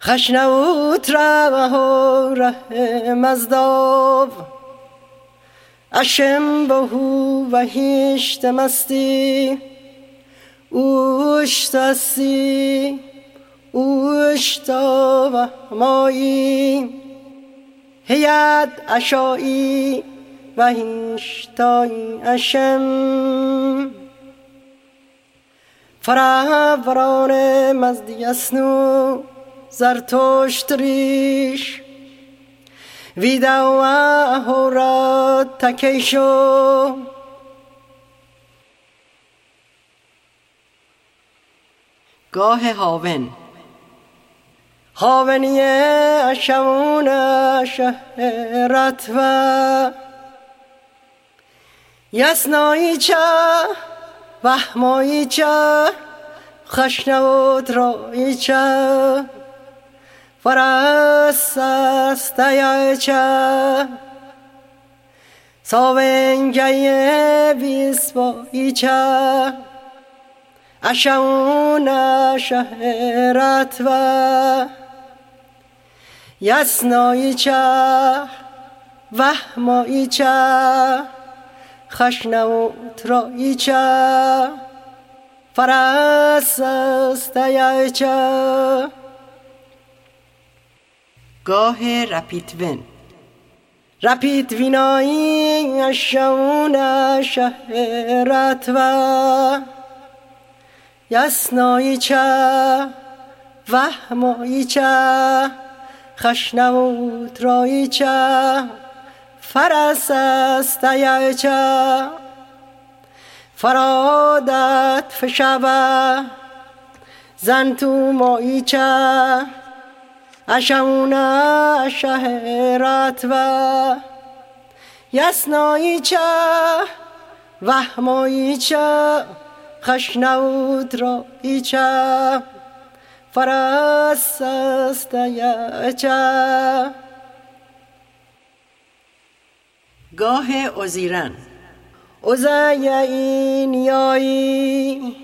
خشنوت ره مزداو اشم بهو و هیشت مستی اوشتسی اوشتا و مایی. هیت اشایی و هیشتای اشم. فروران مزدی اسنو زرتشت ریش ویدا و هورا تکیشو گاه هاون هاونی اشمون شهرت و یسنایی چه وحمایی چه خشنود رایی چه ساونگه بیسبایچه اشون شهرت و یسنایچه وهمایچه خشنوت رایچه فرستستایچه گاه رپیتون رپیت وینایی شون شهرت و یسنایی چه وهمایی چه خشنوت رایی چه فرس استیه چه. فرادت فشبه زن تو مایی چه. اشونا شهرت و یسنایی چه وهمایی چه خشنود را ایچه فرستسته چه. گاه ازیرن ازیین یایی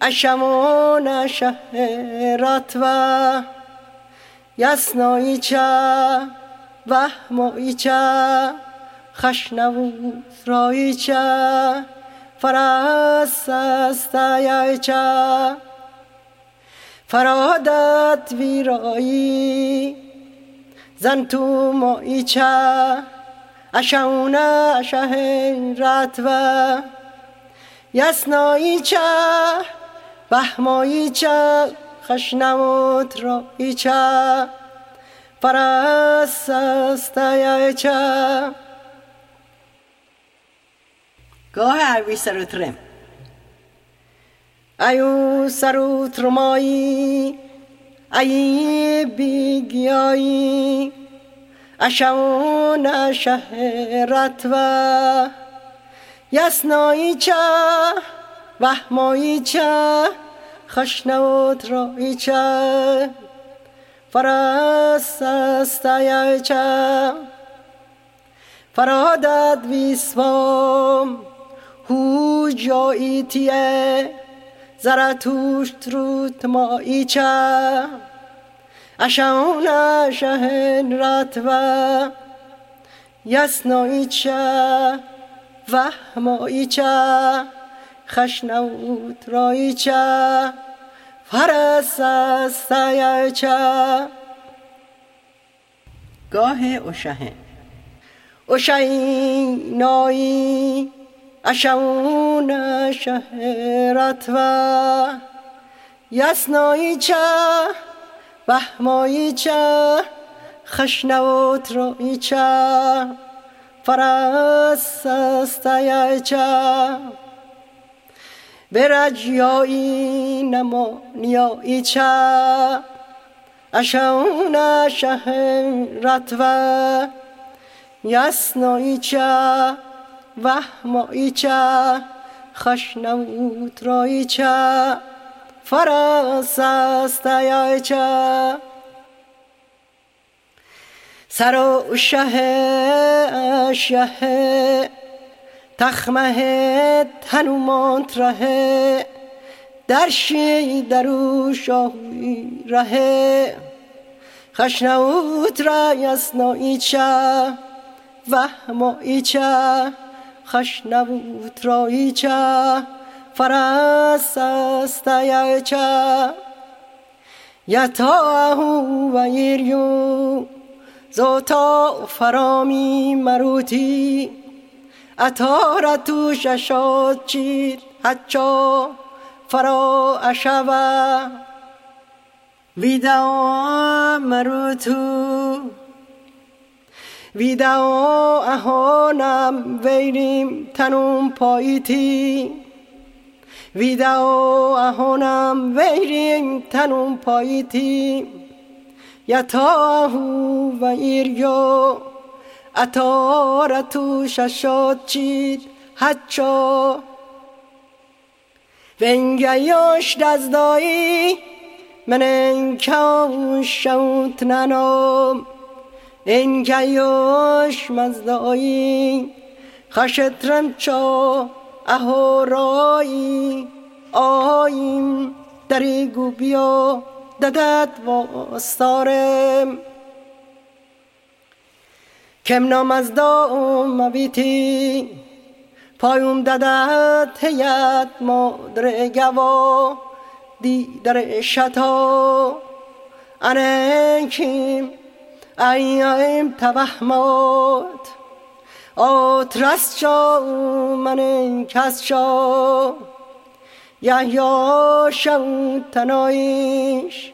اشمون شهرت و یسنایچه وهمایچه خشنوت رایچه فرستستایچه فرادت ویرایی زن تو مایچه اشونه شهرت و یسنایچه بهمایچه خشنوت را ایچه فرستستایچه گاه اوی سروترم ایو سروترمایی ای بیگیایی. اشون شهرت و یسنایی چه؟ وهمایی چه؟ خشنوت رایچه فرستستایچه فرادت ویسوام هو جاییتیه زرتوشت روت مایچه اشون شهن رتوه یسنایچه وهمایچه خشنوت رایچه فرستستایچه گاه اشهن اشینایی اشون شهرت و یسنایچه وهمایچه خشنوت رایچه. فرستستایچه برجیایی نمانیایی چه اشون شهرت و یسنایی چه وهمایی چه خشنوت رایی چه فرستستایی چه سر و شه شه تخمه تنومانت ره در شی درو شاهی ره خشنوت را یسنا ایچه وهم ایچه خشنوت را ایچه فرست است یچه یتاهو و ایریو زوتا فرامی مروتی. اتارتو ششاد چید حچا فرا اشوه. ویدا مروتو. ویدا اهانم ویریم تنوم پاییتی. ویدا اهانم ویریم تنوم پاییتی. یتاهو و ایریو. اتارتو ششاد چید حچا ونگیاش دزدایی من انکاش شوت ننام. انگیاش مزدایی خشترم چا اهورایی. آیم دریگو بیا ددت واستارم. کم نامزدا مبیتی پایوم ددت هیت مادر گوا. دی در شتا انکیم ایم توهمات آترس شا من کس شا یحیا شو تنایش.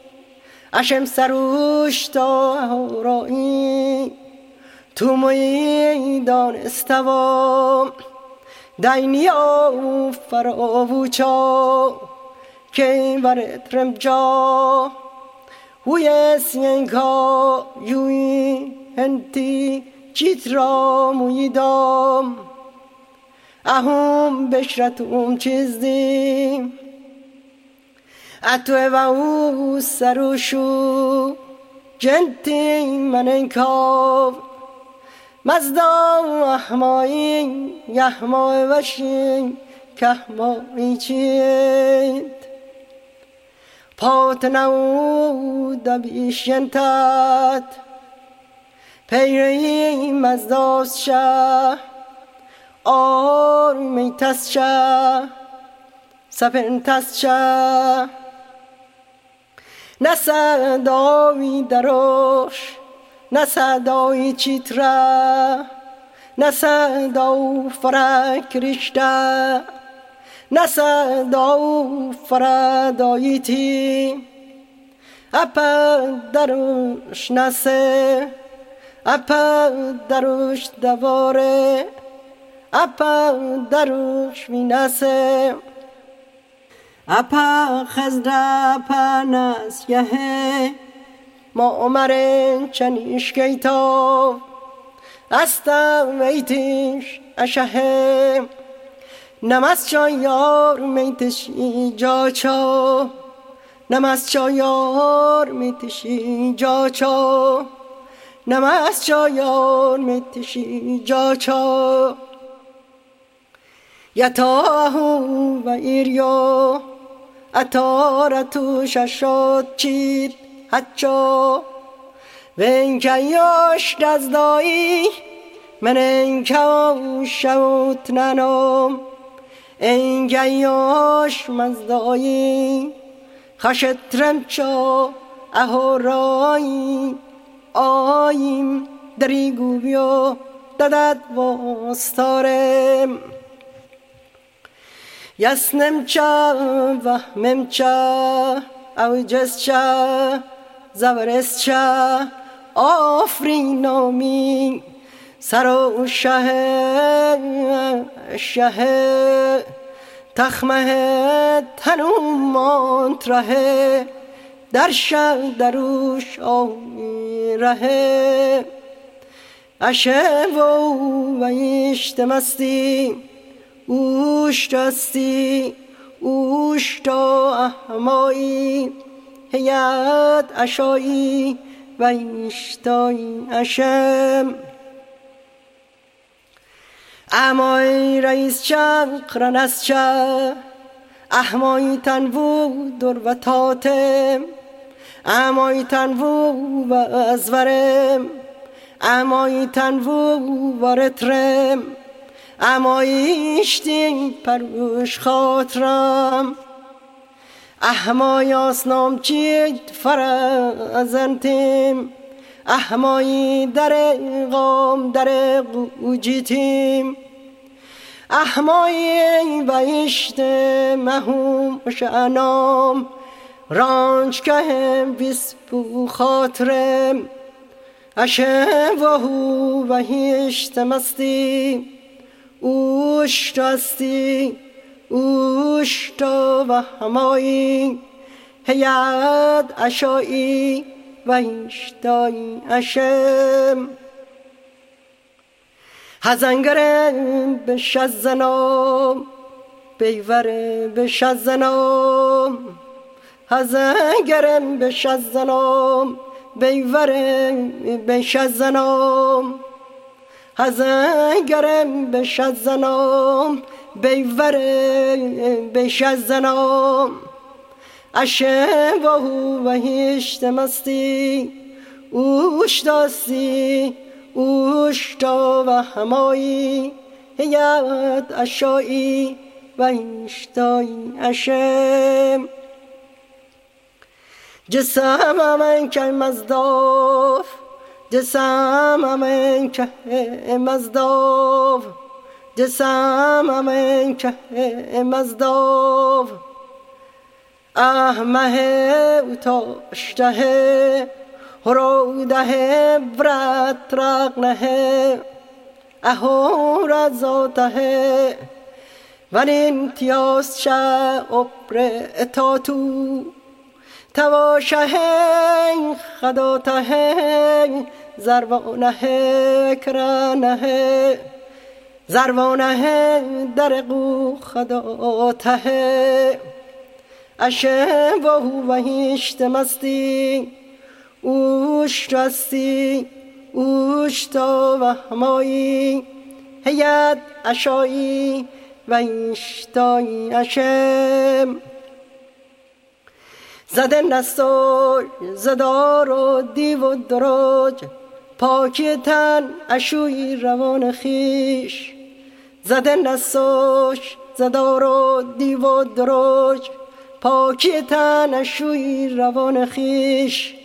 اشم سروش تا هورایی تو موی دانستوام دینیا فراوچا که ورت رمجا. وی سینکا یوی هنتی چیت را مویدام. اهم بشرتوم چیزدیم اتو و او سروشو. جنتی من انکاو مزدا احمایی یحما وشین کهمایی چید پات نو دبیشنتت پیری مزداز شه آرمی تست شه سپن تست شه. نه صدایی دروش نه صدایی چیتره نه صداو فرک رشته نه صداو فرداییتی اپا دروش نسه اپا دروش دواره اپا دروش وینسه. اپا خزده اپا نس یهه ما عمر چنیش کیتا استا ویتش اشهه. نمس چا یار میتشی جا چا. نمس چا یار میتشی جا چا. نمس چا یار میتشی جا چا. یتاهو و ایریو. اتارتو ششاد چید حچا ونکیاش دزدایی من انکا شوت ننام انگیاش مزدایی خشترم چا اهورایی. آیم دریگو بیا ددت واستارم. یسنم چا وهمم چا او جس چا زورس چا آفرینامی سر و شه شه تخمه تنوم مانتره در شه دروش ره اشه و و اشتمستی اوش دستی اوش تا احمایی هیت اشایی و ایشتایی اشم امای رئیس چقرن از چه احمایی تنوو در و تاتم. امای تنوو و ازورم. امای تنوو وارترم امای اشتین پروش خاطرم. احمای آسنام چید فرزنتیم احمایی در قام در قوجیتیم. احمایی و اشت مهوم شعنام رانج که بیس بو خاطرم اشه و هو و هیشت مستی. اوش راستی اوش تو و همایی هیاد اشایی و ایشتایی اشم هزنگرم به شزنام بیوره به شزنام هزنگرم به شزنام بیوره به شزنام هزنگرم به شزنام بیوره به شزنام اشه و هو و هیشت مستی اوش داستی اوش تا و همایی. هیت اشایی و ایشتایی اشم جسم من که مزداف جسم که مزداف. جسم من که مزداف احمه اتاشته هروده برات رقنه اهور و امتیاز شا ابر اتاتو تواشه خداته زروانه کرانه زروانه درقو خداته اشه و هو و هیشت مستی اوش راستی اوش تا و همایی. هیت اشایی و ایشتایی اشم زده نستار زدار و دیو و دراج. پاکی تن اشوی روان خیش. زده نساش زدار و دیو و دراج. پاکی تن اشوی روان خیش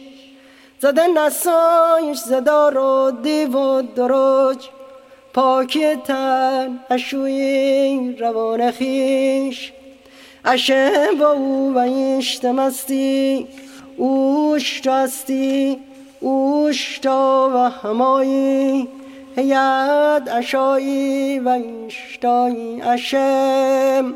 زده نسایش زدار و دیو و دراج. پاکی تن اشوی روان خیش اشه با او و ایشت مستی اوش راستی اوش تا و همایی. هیاد اشایی و ایشتایی اشم.